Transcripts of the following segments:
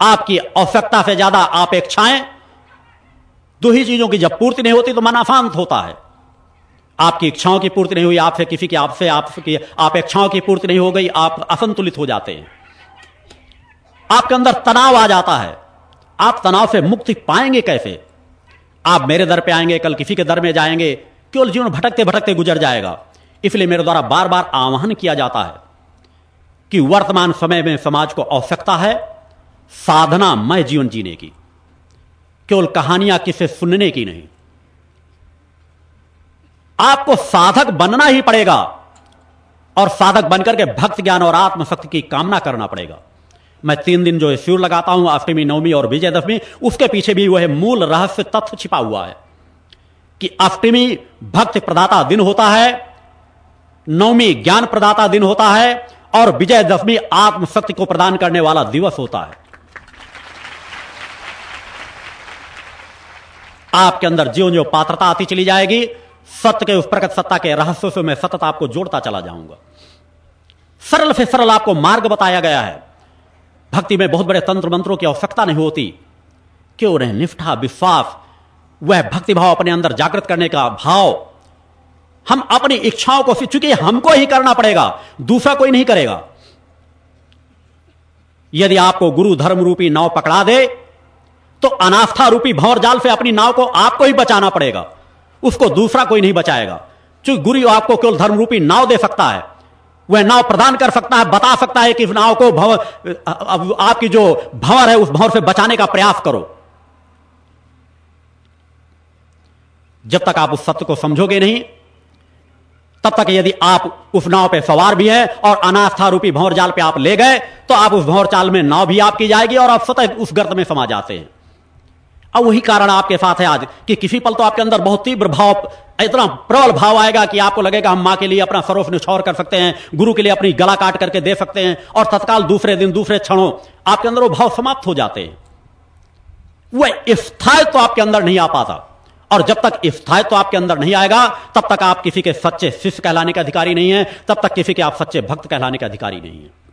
आपकी आवश्यकता से ज़्यादा अपेक्षाएँ दो ही चीज़ों की जब पूर्ति नहीं होती तो मन अशांत होता है। आपकी इच्छाओं की पूर्ति नहीं हुई, आपसे किसी की, आपसे, आपकी अपेक्षाओं की पूर्ति नहीं हो गई, आप असंतुलित हो जाते हैं। आपके अंदर तनाव आ जाता है। आप तनाव से मुक्ति पाएँगे कैसे? आप मेरे दर पे आएँगे, कल किसी के दर में जाएँगे, केवल जीवन भटकते भटकते गुजर जाएगा। इसलिए मेरे द्वारा बार बार आह्वान किया जाता है कि वर्तमान समय में समाज को आवश्यकता है साधना मय जीवन जीने की। केवल कहानियाँ किसे सुनने की नहीं। आपको साधक बनना ही पड़ेगा और साधक बनकर के भक्त ज्ञान और आत्मशक्ति की कामना करना पड़ेगा। मैं तीन दिन जो शिविर लगाता हूँ, अष्टमी, नवमी और विजयदशमी, उसके पीछे भी वह मूल रहस्य तथ्य छिपा हुआ है कि अष्टमी भक्त प्रदाता दिन होता है, नवमी ज्ञान प्रदाता दिन होता है और विजयदशमी आत्मशक्ति को प्रदान करने वाला दिवस होता है। आपके अंदर ज्यो ज्यो पात्रता आती चली जाएगी, सत्य के उस प्रकट सत्ता के रहस्यों से मैं सतत आपको जोड़ता चला जाऊँगा। सरल से सरल आपको मार्ग बताया गया है। भक्ति में बहुत बड़े तंत्र मंत्रों की आवश्यकता नहीं होती। क्यों नहीं? निष्ठा, विश्वास, वह भक्ति भाव अपने अंदर जागृत करने का भाव। हम अपनी इच्छाओं को चूँकि हमको ही करना पड़ेगा, दूसरा कोई नहीं करेगा। यदि आपको गुरु धर्म रूपी नाव पकड़ा दे तो अनास्था रूपी भंवर जाल से अपनी नाव को आपको ही बचाना पड़ेगा। उसको दूसरा कोई नहीं बचाएगा। क्योंकि गुरु आपको केवल धर्म रूपी नाव दे सकता है। वह नाव प्रदान कर सकता है, बता सकता है कि इस नाव को भंवर आपकी जो भंवर है, उस भंवर से बचाने का प्रयास करो। जब तक आप उस सत्य को समझोगे नहीं, तब तक यदि आप उस नाव पे सवार भी है और अनास्था रूपी भंवर जाल पे आप ले गए तो आप उस भंवर चाल में नाव भी आपकी जाएगी और आप सतह उस गर्त में समा जाते हैं। अब वही कारण आपके साथ है आज कि किसी पल तो आपके अंदर बहुत तीव्र भाव, इतना प्रबल भाव आएगा कि आपको लगेगा हम माँ के लिए अपना सरोफ निछौर कर सकते हैं, गुरु के लिए अपनी गला काट करके दे सकते हैं और तत्काल दूसरे दिन, दूसरे क्षणों आपके अंदर वो भाव समाप्त हो जाते हैं। वह स्थाय तो आपके अंदर नहीं आ पाता और जब तक स्थायित्व तो आपके अंदर नहीं आएगा, तब तक आप किसी के सच्चे शिष्य कहलाने के अधिकारी नहीं है, तब तक किसी के आप सच्चे भक्त कहलाने के अधिकारी नहीं है।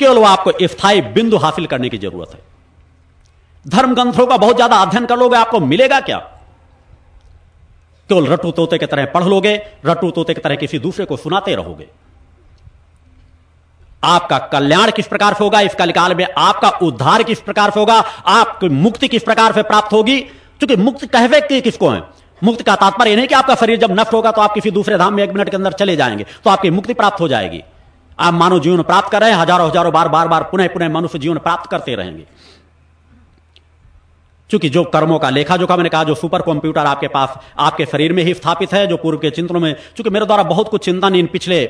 केवल वो आपको स्थायी बिंदु हासिल करने की ज़रूरत है। धर्म ग्रंथों का बहुत ज़्यादा अध्ययन कर लोगे, आपको मिलेगा क्या? केवल रटू तोते की तरह पढ़ लोगे, रटू तोते की तरह किसी दूसरे को सुनाते रहोगे। आपका कल्याण किस प्रकार से होगा? इस कलिकाल में आपका उद्धार किस प्रकार से होगा? आपकी मुक्ति किस प्रकार से प्राप्त होगी? क्योंकि मुक्ति कहवे कि किसको है? मुक्ति का तात्पर्य नहीं कि आपका शरीर जब नष्ट होगा तो आप किसी दूसरे धाम में एक मिनट के अंदर चले जाएँगे तो आपकी मुक्ति प्राप्त हो जाएगी। आप मानव जीवन प्राप्त कर रहे हैं, हज़ारों हज़ारों बार बार बार, पुनः पुनः मनुष्य जीवन प्राप्त करते रहेंगे। क्योंकि जो कर्मों का लेखा, जो का मैंने कहा, जो सुपर कंप्यूटर आपके पास, आपके शरीर में ही स्थापित है, जो पूर्व के चिंतनों में, चूँकि मेरे द्वारा बहुत कुछ चिंतन इन पिछले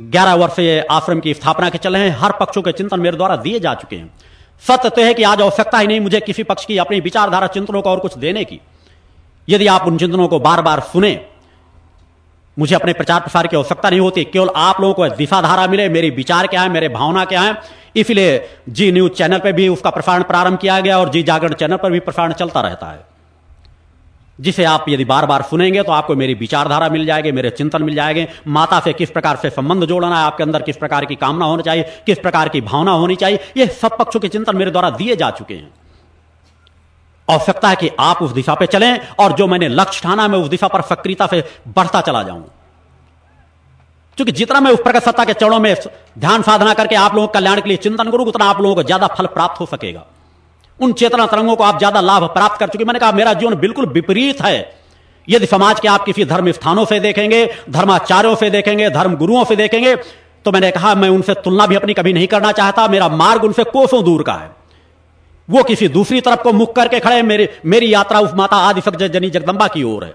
ग्यारह वर्ष आश्रम की स्थापना के चले हैं, हर पक्षों के चिंतन मेरे द्वारा दिए जा चुके हैं। सत्य तो है कि आज आवश्यकता ही नहीं मुझे किसी पक्ष की अपनी विचारधारा चिंतनों को और कुछ देने की। यदि आप उन चिंतनों को बार बार सुने मुझे अपने प्रचार प्रसार की आवश्यकता नहीं होती, केवल आप लोगों को दिशाधारा मिले, मेरी विचार क्या है, मेरे भावना क्या है। इसलिए जी न्यूज़ चैनल पर भी उसका प्रसारण प्रारंभ किया गया और जी जागरण चैनल पर भी प्रसारण चलता रहता है। जिसे आप यदि बार बार सुनेंगे तो आपको मेरी विचारधारा मिल जाएगी, मेरे चिंतन मिल जाएँगे। माता से किस प्रकार से संबंध जोड़ना है, आपके अंदर किस प्रकार की कामना होनी चाहिए, किस प्रकार की भावना होनी चाहिए, ये सब पक्षों के चिंतन मेरे द्वारा दिए जा चुके हैं। आवश्यकता है कि आप उस दिशा पे चलें और जो मैंने लक्ष्य ठाना मैं उस दिशा पर सक्रियता से बढ़ता चला जाऊँ। क्योंकि जितना मैं उस प्रकट सत्ता के चरणों में ध्यान साधना करके आप लोगों के कल्याण के लिए चिंतन करूँ, उतना आप लोगों को ज़्यादा फल प्राप्त हो सकेगा। उन चेतना तरंगों को आप ज़्यादा लाभ प्राप्त कर चुके मैंने कहा, मेरा जीवन बिल्कुल विपरीत है। यदि समाज के आप किसी धर्म स्थानों से देखेंगे, धर्माचार्यों से देखेंगे, धर्म गुरुओं से देखेंगे तो मैंने कहा, मैं उनसे तुलना भी अपनी कभी नहीं करना चाहता। मेरा मार्ग उनसे कोसों दूर का है। वो किसी दूसरी तरफ़ को मुख करके खड़े मेरे, मेरी यात्रा उस माता आदि जनी जगदम्बा की ओर है।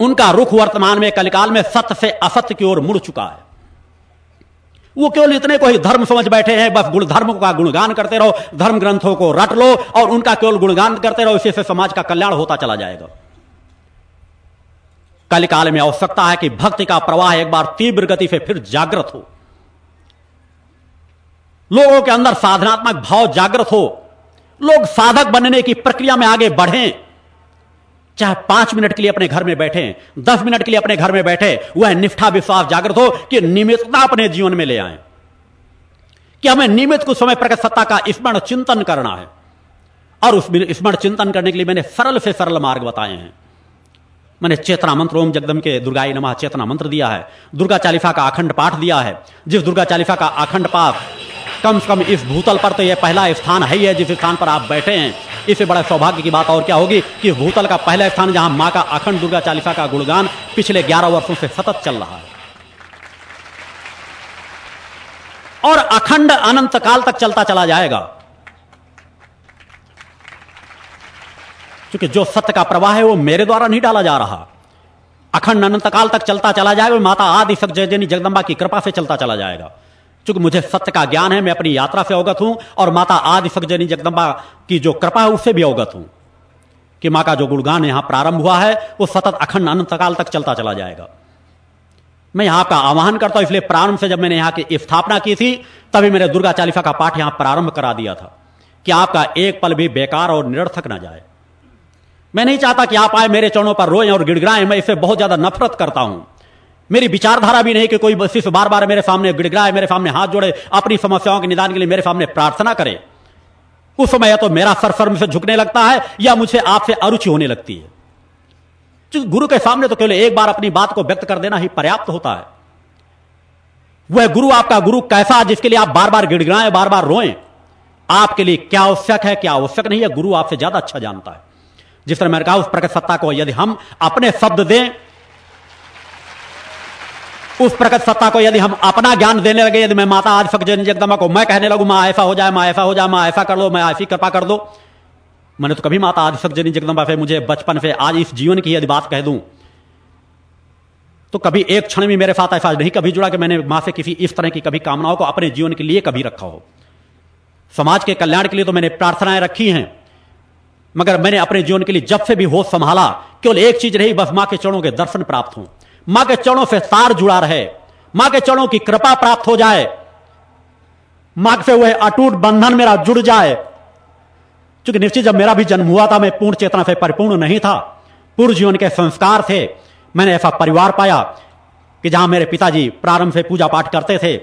उनका रुख वर्तमान में कलिकाल में सत्य से असत्य की ओर मुड़ चुका है। वो केवल इतने को ही धर्म समझ बैठे हैं, बस गुण, धर्म का गुणगान करते रहो, धर्म ग्रंथों को रट लो, और उनका केवल गुणगान करते रहो, इसी से समाज का कल्याण होता चला जाएगा। कलिकाल में आवश्यकता है कि भक्ति का प्रवाह एक बार तीव्र गति से फिर जागृत हो। लोगों के अंदर साधनात्मक भाव जागृत हो। लोग साधक बनने की प्रक्रिया में आगे बढ़ें। चाहे पाँच मिनट के लिए अपने घर में बैठे, दस मिनट के लिए अपने घर में बैठे, वह निष्ठा विश्वास जागृत हो कि नियमितता अपने जीवन में ले आए। कि हमें नियमित कुछ समय प्रकट सत्ता का स्मरण चिंतन करना है। और उस स्मरण चिंतन करने के लिए मैंने सरल से सरल मार्ग बताए हैं। मैंने चेतना मंत्र ओम जगदम के दुर्गाई नमः चेतना मंत्र दिया है। दुर्गा चालीसा का अखंड पाठ दिया है। जिस दुर्गा चालीसा का अखंड पाठ कम से कम इस भूतल पर तो यह पहला स्थान है ही है जिस स्थान पर आप बैठे हैं। इससे बड़ा सौभाग्य की बात और क्या होगी कि भूतल का पहला स्थान जहाँ माँ का अखंड दुर्गा चालीसा का गुणगान पिछले ग्यारह वर्षों से सतत चल रहा है। और अखंड अनंत काल तक चलता चला जाएगा। क्योंकि जो सत्य का प्रवाह है वो मेरे द्वारा नहीं डाला जा रहा। अखंड अनंत काल तक चलता चला जाएगा माता आदि सक जयजनी जगदम्बा की कृपा से चलता चला जाएगा। क्योंकि मुझे सत्य का ज्ञान है, मैं अपनी यात्रा से अवगत हूँ और माता आदि सकजनी जगदम्बा की जो कृपा है, उससे भी अवगत हूँ कि माँ का जो गुणगान यहाँ प्रारंभ हुआ है, वो सतत अखंड अनंत काल तक चलता चला जाएगा। मैं यहाँ का आह्वान करता हूँ, इसलिए प्रारंभ से जब मैंने यहाँ की स्थापना की थी, तभी मैंने दुर्गा चालीसा का पाठ यहाँ प्रारंभ करा दिया था कि आपका एक पल भी बेकार और निरर्थक ना जाए। मैं नहीं चाहता कि आप आए मेरे चरणों पर रोएँ और गिड़गिड़ाएँ, मैं इससे बहुत ज़्यादा नफरत करता हूँ। मेरी विचारधारा भी नहीं कि कोई सिर्फ़ बार बार मेरे सामने गिड़गिड़ाए, मेरे सामने हाथ जोड़े, अपनी समस्याओं के निदान के लिए मेरे सामने प्रार्थना करे। उस समय या तो मेरा सर सर से झुकने लगता है, या मुझे आपसे अरुचि होने लगती है। गुरु के सामने तो केवल एक बार अपनी बात को व्यक्त कर देना ही पर्याप्त होता है। वह गुरु आपका गुरु कैसा जिसके लिए आप बार बार गिड़गिड़ाएँ बार बार रोएँ? आपके लिए क्या आवश्यक है, क्या आवश्यक नहीं है? गुरु आपसे ज़्यादा अच्छा जानता है। जिस तरह मैंने कहा, उस प्रकट सत्ता को यदि हम अपने शब्द दें उस प्रकट सत्ता को यदि हम अपना ज्ञान देने लगे, यदि मैं माता आज फक जगदमा को मैं कहने लगू, माँ ऐसा हो जाए, माँ ऐसा हो जाए, माँ ऐसा कर लो, मैं ऐसी कृपा कर दो मैंने तो कभी माता आदि फक जनी जगदम्बा से मुझे बचपन से आज इस जीवन की यदि बात कह दूँ तो कभी एक क्षण भी मेरे साथ ऐसा नहीं कभी जुड़ा कि मैंने माँ से किसी इस तरह की कभी कामनाओं को अपने जीवन के लिए कभी रखा हो। समाज के कल्याण के लिए तो मैंने प्रार्थनाएँ रखी हैं, मगर मैंने अपने जीवन के लिए जब से भी होश संभाला, केवल एक चीज़ रही, बस माँ के चरणों के दर्शन प्राप्त हों। माँ के चरणों से तार जुड़ा रहे। माँ के चरणों की कृपा प्राप्त हो जाए। माँ से वह अटूट बंधन मेरा जुड़ जाए। क्योंकि निश्चित जब मेरा भी जन्म हुआ था, मैं पूर्ण चेतना से परिपूर्ण नहीं था। पूर्व जीवन के संस्कार थे। मैंने ऐसा परिवार पाया कि जहाँ मेरे पिताजी प्रारंभ से पूजा पाठ करते थे।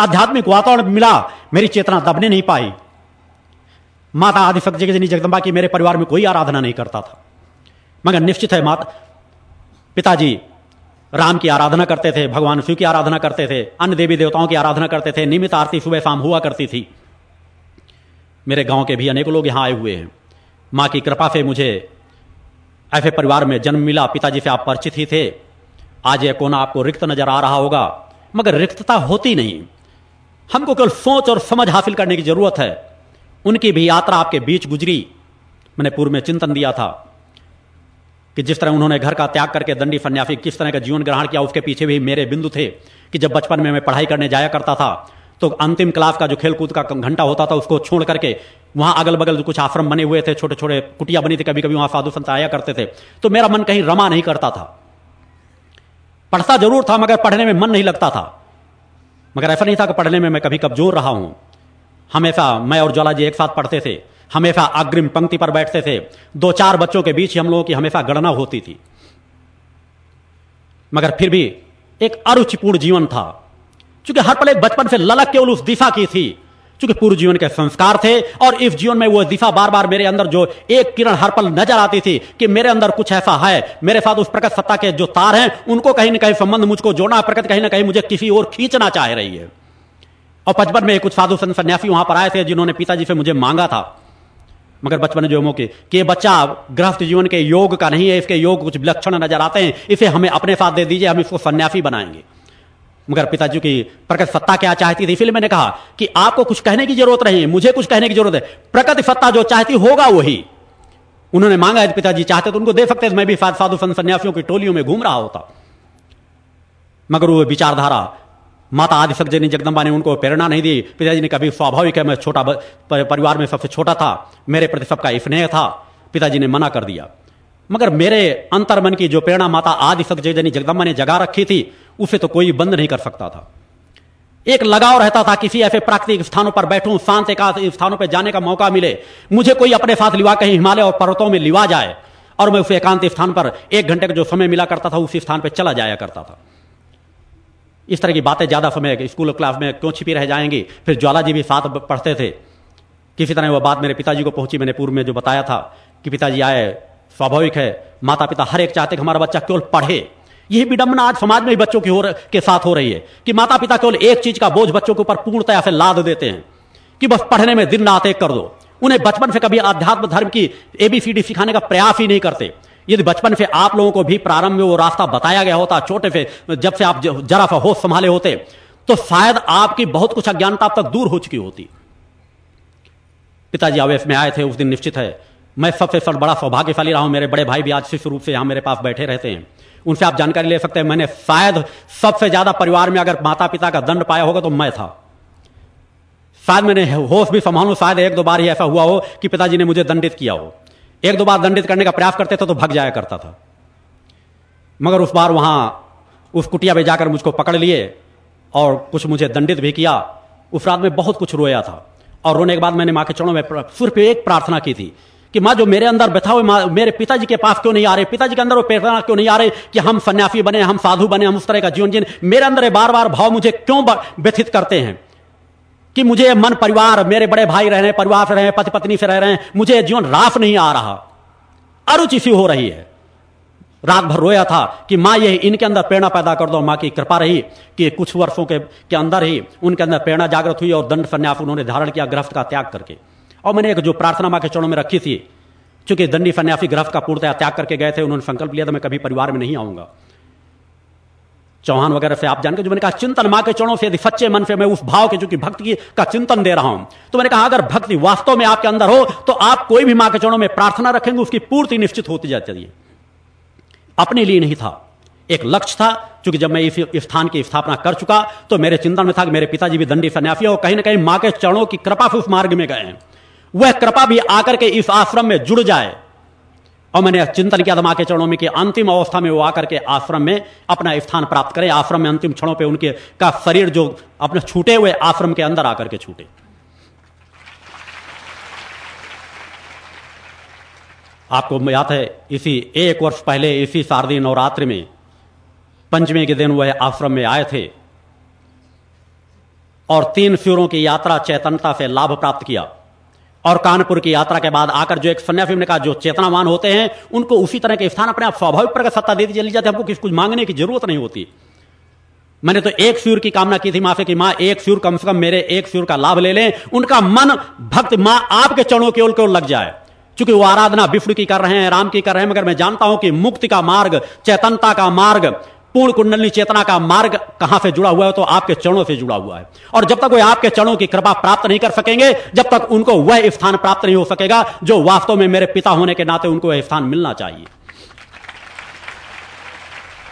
आध्यात्मिक वातावरण मिला, मेरी चेतना दबने नहीं पाई। माता आदि शक्ति जगदम्बा की मेरे परिवार में कोई आराधना नहीं करता था। मगर निश्चित है माता पिताजी राम की आराधना करते थे, भगवान शिव की आराधना करते थे, अन्य देवी देवताओं की आराधना करते थे, नियमित आरती सुबह शाम हुआ करती थी। मेरे गाँव के भी अनेक लोग यहाँ आए हुए हैं। माँ की कृपा से मुझे ऐसे परिवार में जन्म मिला, पिताजी से आप परिचित ही थे। आज यह कोना आपको रिक्त नज़र आ रहा होगा, मगर रिक्तता होती नहीं। हमको केवल सोच और समझ हासिल करने की ज़रूरत है। उनकी भी यात्रा आपके बीच गुजरी। मैंने पूर्व में चिंतन दिया था। कि जिस तरह उन्होंने घर का त्याग करके दंडी सन्यासी किस तरह का जीवन ग्रहण किया, उसके पीछे भी मेरे बिंदु थे कि जब बचपन में मैं पढ़ाई करने जाया करता था तो अंतिम क्लास का जो खेलकूद का घंटा होता था, उसको छोड़ करके वहाँ अगल बगल कुछ आश्रम बने हुए थे छोटे छोटे कुटिया बनी थी कभी कभी वहाँ साधु संत आया करते थे। तो मेरा मन कहीं रमा नहीं करता था। पढ़ता ज़रूर था, मगर पढ़ने में मन नहीं लगता था। मगर ऐसा नहीं था कि पढ़ने में मैं कभी कमज़ोर रहा हूँ। हमेशा मैं और ज्वाला जी एक साथ पढ़ते थे। हमेशा अग्रिम पंक्ति पर बैठते थे। दो चार बच्चों के बीच हम लोगों की हमेशा गणना होती थी। मगर फिर भी एक अरुचिपूर्ण जीवन था। क्योंकि हर पल एक बचपन से ललक केवल उस दिशा की थी क्योंकि पूर्व जीवन के संस्कार थे, और इस जीवन में वो दिशा बार बार मेरे अंदर जो एक किरण हर पल नज़र आती थी कि मेरे अंदर कुछ ऐसा है, मेरे साथ उस प्रकट सत्ता के जो तार हैं, उनको कहीं ना कहीं संबंध मुझको जोड़ना प्रकट, कहीं ना कहीं मुझे किसी और खींचना चाह रही है। और बचपन में कुछ साधु संत सन्यासी वहाँ पर आए थे जिन्होंने पिताजी से मुझे मांगा था। मगर बचपन जो मौके, कि बच्चा गृहस्थ जीवन के योग का नहीं है, इसके योग कुछ विलक्षण नज़र आते हैं, इसे हमें अपने साथ दे दीजिए, हम इसको सन्यासी बनाएँगे। मगर पिताजी की प्रकट सत्ता क्या चाहती थी? इसलिए मैंने कहा कि आपको कुछ कहने की ज़रूरत नहीं, मुझे कुछ कहने की ज़रूरत है। प्रकट सत्ता जो चाहती होगा वही। उन्होंने मांगा है पिताजी चाहते तो उनको दे सकते, मैं भी साधु सन्यासियों की टोलियों में घूम रहा होता। मगर वो विचारधारा माता आदि जनी जगदम्बा ने उनको प्रेरणा नहीं दी। पिताजी ने कभी स्वाभाविक है, मैं छोटा परिवार में सबसे छोटा था। मेरे प्रति सबका स्नेह था। पिताजी ने मना कर दिया। मगर मेरे अंतर मन की जो प्रेरणा माता आदि जनी जगदम्बा ने जगा रखी थी, उसे तो कोई बंद नहीं कर सकता था। एक लगाव रहता था, किसी ऐसे प्राकृतिक स्थानों पर बैठूं, शांत एक स्थानों पर जाने का मौका मिले। मुझे कोई अपने साथ लिवा कहीं हिमालय और पर्वतों में लिवा जाए, और मैं उस एकांत स्थान पर एक घंटे का जो समय मिला करता था, उसी स्थान पर चला जाया करता था। इस तरह की बातें ज़्यादा समय स्कूल क्लास में क्यों छिपी रह जाएँगी? फिर ज्वाला जी भी साथ पढ़ते थे। किसी तरह वह बात मेरे पिताजी को पहुँची मैंने पूर्व में जो बताया था कि पिताजी आए, स्वाभाविक है माता पिता हर एक चाहते कि हमारा बच्चा केवल पढ़े। यही विडंबना आज समाज में बच्चों की हो के साथ हो रही है कि माता पिता केवल एक चीज़ का बोझ बच्चों के ऊपर पूर्णतया से लाद देते हैं कि बस पढ़ने में दिन रात एक कर दो। उन्हें बचपन से कभी अध्यात्म धर्म की एबीसीडी सिखाने का प्रयास ही नहीं करते। यदि बचपन से आप लोगों को भी प्रारंभ में वो रास्ता बताया गया होता छोटे से जब से आप जरा सा होश संभाले होते तो शायद आपकी बहुत कुछ अज्ञानता अब तक दूर हो चुकी होती। पिताजी आवेश में आए थे, उस दिन निश्चित है, मैं सबसे सब बड़ा सौभाग्यशाली रहा हूँ, मेरे बड़े भाई भी आज शिष्य रूप से यहाँ मेरे पास बैठे रहते हैं। उनसे आप जानकारी ले सकते हैं, मैंने शायद सबसे ज़्यादा परिवार में अगर माता पिता का दंड पाया होगा तो मैं था। शायद मैंने होश भी संभालू, शायद एक दो बार ही ऐसा हुआ हो कि पिताजी ने मुझे दंडित किया हो। एक दो बार दंडित करने का प्रयास करते थे तो भग जाया करता था। मगर उस बार वहाँ उस कुटिया में जाकर मुझको पकड़ लिए और कुछ मुझे दंडित भी किया। उस रात में बहुत कुछ रोया था और रोने के बाद मैंने माँ के चरणों में सिर्फ़ एक प्रार्थना की थी कि माँ, जो मेरे अंदर बैठा हुए मेरे पिताजी के पास क्यों नहीं आ रहे? पिताजी के अंदर वो प्रेरणा क्यों नहीं आ रहे कि हम सन्यासी बने, हम साधु बने, हम उस तरह का जीवन जीने मेरे अंदर बार बार भाव मुझे क्यों व्यथित करते हैं? कि मुझे मन परिवार मेरे बड़े भाई रह रहे हैं परिवार से रहे पति पत्नी से रह रहे हैं मुझे जीवन रास नहीं आ रहा। अरुचि सी हो रही है। रात भर रोया था कि माँ ये इनके अंदर प्रेरणा पैदा कर दो माँ की कृपा रही कि कुछ वर्षों के, के अंदर ही उनके अंदर प्रेरणा जागृत हुई और दंड संन्यास उन्होंने धारण किया ग्रस्त का त्याग करके। और मैंने एक जो प्रार्थना माँ के चरणों में रखी थी चूँकि दंडी सन्यासी ग्रस्त का पूर्णतया त्याग करके गए थे उन्होंने संकल्प लिया था मैं कभी परिवार में नहीं आऊँगा। चौहान वगैरह से आप जानकर जो मैंने कहा, चिंतन माँ के चरणों से यदि सच्चे मन से मैं उस भाव के, चूँकि भक्ति का चिंतन दे रहा हूँ तो मैंने कहा, अगर भक्ति वास्तव में आपके अंदर हो तो आप कोई भी माँ के चरणों में प्रार्थना रखेंगे, उसकी पूर्ति निश्चित होती जाती है। अपने लिए नहीं था। एक लक्ष्य था क्योंकि जब मैं इस स्थान की स्थापना कर चुका तो मेरे चिंतन में था कि मेरे पिताजी भी दंडी सन्यासी और कहीं ना कहीं माँ के चरणों की कृपा से उस मार्ग में गए वह कृपा भी आकर के इस आश्रम में जुड़ जाए। और मैंने चिंतन किया था माँ के चरणों में कि अंतिम अवस्था में वो आकर के आश्रम में अपना स्थान प्राप्त करे। आश्रम में अंतिम क्षणों पे उनके का शरीर जो अपने छूटे हुए आश्रम के अंदर आकर के छूटे। आपको याद है, इसी एक वर्ष पहले, इसी शारदीय नवरात्रि में पंचमी के दिन वह आश्रम में आए थे और तीन फ्यूरों की यात्रा चैतनता से लाभ प्राप्त किया। और कानपुर की यात्रा के बाद आकर जो एक सन्यासी ने कहा, जो चेतनावान होते हैं, उनको उसी तरह के स्थान अपने आप स्वाभाविक प्रकार सत्ता देती चली जाती हमको किसी कुछ मांगने की ज़रूरत नहीं होती। मैंने तो एक फ्यूर की कामना की थी माँ से कि, माँ, एक फ्यूर कम से कम मेरे एक फ्यूर का लाभ ले लें। उनका मन, भक्त माँ, आपके चरणों की ओर की ओर लग जाए। क्योंकि वो आराधना विष्णु की कर रहे हैं, राम की कर रहे हैं, मगर मैं जानता हूँ कि मुक्ति का मार्ग, चैतनता का मार्ग पूर्ण कुंडली चेतना का मार्ग कहाँ से जुड़ा हुआ है तो आपके चरणों से जुड़ा हुआ है। और जब तक वे आपके चरणों की कृपा प्राप्त नहीं कर सकेंगे, जब तक उनको वह स्थान प्राप्त नहीं हो सकेगा, जो वास्तव में मेरे पिता होने के नाते उनको वह स्थान मिलना चाहिए।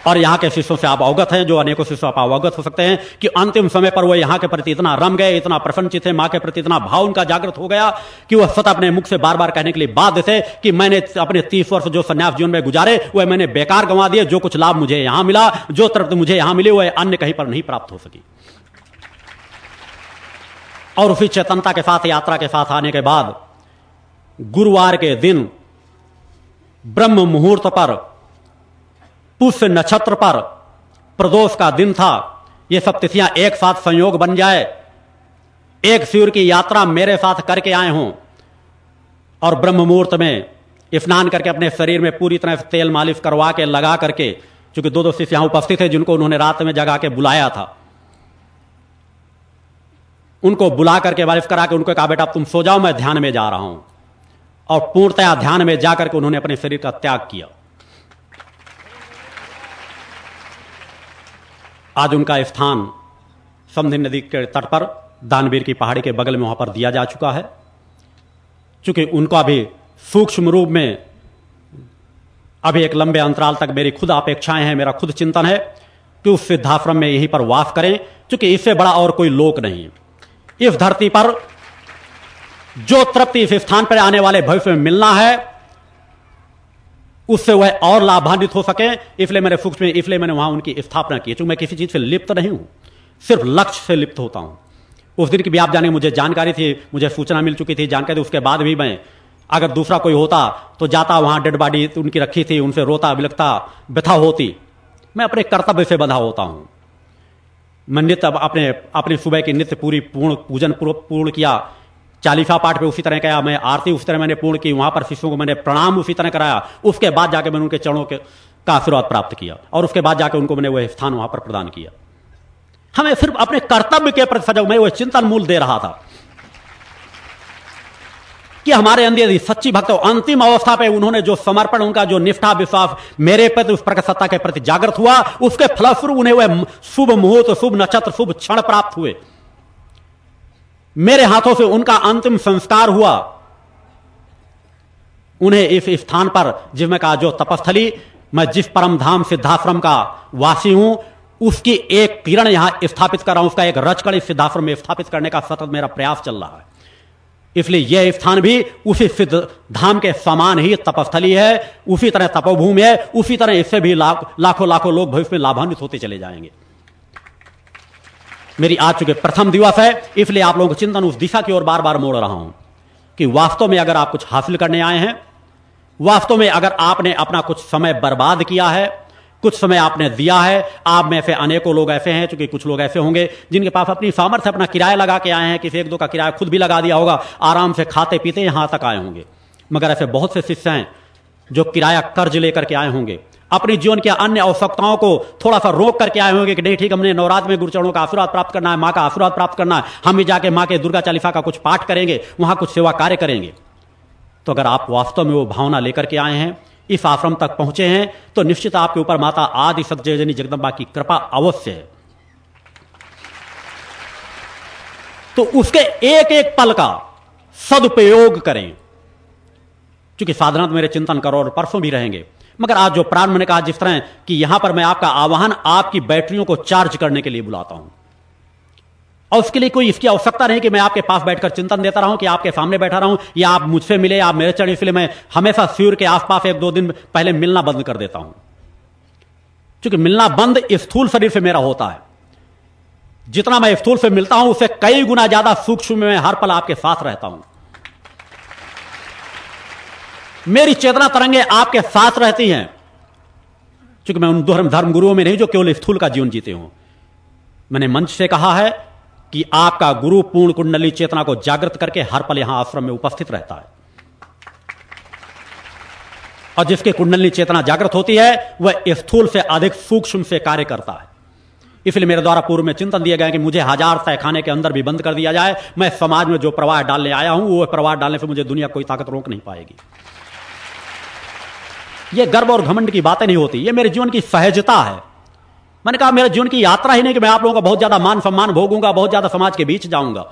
और यहाँ के शिष्यों से आप अवगत हैं, जो अनेकों शिष्यों आप अवगत हो सकते हैं, कि अंतिम समय पर वो यहाँ के प्रति इतना रम गए, इतना प्रसन्नचित है, माँ के प्रति इतना भाव उनका जागृत हो गया, कि वह सत अपने मुख से बार बार कहने के लिए बाध्य थे, कि मैंने अपने तीस वर्ष जो संन्यास जीवन में गुजारे, वह मैंने बेकार गंवा दिए, जो कुछ लाभ मुझे यहाँ मिला, जो तरफ़ मुझे यहाँ मिले, वह अन्य कहीं पर नहीं प्राप्त हो सकी। और उसी चेतनता के साथ, यात्रा के साथ आने के बाद, गुरुवार के दिन, ब्रह्म मुहूर्त पर पुष्य नक्षत्र पर प्रदोष का दिन था। ये सब तिथियाँ एक साथ संयोग बन जाए। एक सूर्य की यात्रा मेरे साथ करके आए हों और ब्रह्म मुहूर्त में स्नान करके अपने शरीर में पूरी तरह से तेल मालिश करवा के लगा करके, चूँकि दो दो शिष्य यहाँ उपस्थित थे जिनको उन्होंने रात में जगा के बुलाया था। उनको बुला करके मालिश करा के उनको कहा, बेटा तुम सो जाओ, मैं ध्यान में जा रहा हूँ। और पूर्णतया ध्यान में जाकर के उन्होंने अपने शरीर का त्याग किया। आज उनका स्थान समधि नदी के तट पर दानवीर की पहाड़ी के बगल में वहाँ पर दिया जा चुका है। चूँकि उनका भी सूक्ष्म रूप में अभी एक लंबे अंतराल तक मेरी खुद अपेक्षाएँ हैं, मेरा खुद चिंतन है, कि उस सिद्धाश्रम में यहीं पर वास करें क्योंकि इससे बड़ा और कोई लोक नहीं। इस धरती पर जो तृप्ति इस स्थान पर आने वाले भविष्य में मिलना है उससे वह और लाभान्वित हो सके, इसलिए मैंने सूक्ष्म, इसलिए मैंने वहाँ उनकी स्थापना की। चूँकि मैं किसी चीज़ से लिप्त नहीं हूँ, सिर्फ़ लक्ष्य से लिप्त होता हूँ। उस दिन की भी आप जाने मुझे जानकारी थी, मुझे सूचना मिल चुकी थी, जानकारी उसके बाद भी मैं, अगर दूसरा कोई होता तो जाता वहाँ डेड बॉडी उनकी रखी थी, उनसे रोता बिलकता व्यथा होती। मैं अपने कर्तव्य से बंधा होता हूँ। मैं नित्य अपने अपने सुबह की नित्य पूरी पूर्ण, पूजन पूर्ण किया चालीसा पाठ पे उसी तरह किया मैं आरती उसी तरह मैंने पूर्ण की, वहाँ पर शिष्यों को मैंने प्रणाम उसी तरह कराया। उसके बाद जाके मैंने उनके चरणों के का आशीर्वाद प्राप्त किया और उसके बाद जाके उनको मैंने वह स्थान वहाँ पर प्रदान किया। हमें सिर्फ़ अपने कर्तव्य के प्रति सजग, मैं वह चिंतन मूल दे रहा था कि हमारे अंदर यदि सच्ची भक्त अंतिम अवस्था पे उन्होंने जो समर्पण, उनका जो निष्ठा, विश्वास मेरे प्रति, उस प्रकट सत्ता के प्रति जागृत हुआ, उसके फलस्वरूप उन्हें वह शुभ मुहूर्त, शुभ नक्षत्र, शुभ क्षण प्राप्त हुए। मेरे हाथों से उनका अंतिम संस्कार हुआ। उन्हें इस स्थान पर जिसमें कहा जो तपस्थली, मैं जिस परम धाम सिद्धाश्रम का वासी हूँ, उसकी एक किरण यहाँ स्थापित कर रहा हूँ। उसका एक रचकड़ इस सिद्धाश्रम में स्थापित करने का सतत मेरा प्रयास चल रहा है। इसलिए यह स्थान भी उसी सिद्ध धाम के समान ही तपस्थली है, उसी तरह तपोभूमि है, उसी तरह इससे भी लाखों लाखों लोग भविष्य में लाभान्वित होते चले जाएँगे। मेरी आज चुके प्रथम दिवस है, इसलिए आप लोगों को चिंतन उस दिशा की ओर बार बार मोड़ रहा हूँ कि वास्तव में अगर आप कुछ हासिल करने आए हैं, वास्तव में अगर आपने अपना कुछ समय बर्बाद किया है, कुछ समय आपने दिया है, आप में से अनेकों लोग ऐसे हैं, चूँकि कुछ लोग ऐसे होंगे, जिनके पास अपनी सामर्थ्य, अपना किराया लगा के आए हैं, किसी एक दो का किराया खुद भी लगा दिया होगा, आराम से खाते पीते यहाँ तक आए होंगे। मगर ऐसे बहुत से शिष्य हैं, जो किराया कर्ज लेकर के आए होंगे। अपनी जीवन की अन्य आवश्यकताओं को थोड़ा सा रोक करके आए होंगे कि नहीं, ठीक, हमने नवरात्र में गुरुचरणों का आशीर्वाद प्राप्त करना है, माँ का आशीर्वाद प्राप्त करना है। हम भी जाके माँ के दुर्गा चालीसा का कुछ पाठ करेंगे, वहाँ कुछ सेवा कार्य करेंगे। तो अगर आप वास्तव में वो भावना लेकर के आए हैं, इस आश्रम तक पहुँचे हैं तो निश्चित आपके ऊपर माता आदि सत्यजनी जगदम्बा की कृपा अवश्य है। तो उसके एक एक पल का सदुपयोग करें। क्योंकि साधना तो मेरे चिंतन करो और परसों भी रहेंगे। मगर आज जो प्राण मैंने कहा जिस तरह कि यहाँ पर मैं आपका आवाहन आपकी बैटरियों को चार्ज करने के लिए बुलाता हूँ। और उसके लिए कोई इसकी आवश्यकता नहीं कि मैं आपके पास बैठकर चिंतन देता रहूँ, कि आपके सामने बैठा रहूँ, या आप मुझसे मिले आप मेरे चढ़ इसलिए मैं हमेशा सूर्य के आसपास एक दो दिन पहले मिलना बंद कर देता हूँ। क्योंकि मिलना बंद स्थूल शरीर से मेरा होता है। जितना मैं स्थूल से मिलता हूँ, उससे कई गुना ज़्यादा सूक्ष्म में हर पल आपके साथ रहता हूँ। मेरी चेतना तरंगे आपके साथ रहती हैं। क्योंकि मैं उन धर्म धर्म गुरुओं में नहीं, जो केवल स्थूल का जीवन जीते हूँ। मैंने मंच से कहा है कि आपका गुरु पूर्ण कुंडली चेतना को जागृत करके हर पल यहाँ आश्रम में उपस्थित रहता है। और जिसके कुंडली चेतना जागृत होती है, वह स्थूल से अधिक सूक्ष्म से कार्य करता है। इसलिए मेरे द्वारा पूर्व में चिंतन दिया गया कि मुझे हज़ार तहखाने के अंदर भी बंद कर दिया जाए। मैं समाज में जो प्रवाह डालने आया हूँ, वो प्रवाह डालने से मुझे दुनिया कोई ताकत रोक नहीं पाएगी। ये गर्व और घमंड की बातें नहीं होती, ये मेरे जीवन की सहजता है। मैंने कहा, मेरे जीवन की यात्रा ही नहीं कि मैं आप लोगों का बहुत ज़्यादा मान सम्मान भोगूँगा, बहुत ज़्यादा समाज के बीच जाऊँगा।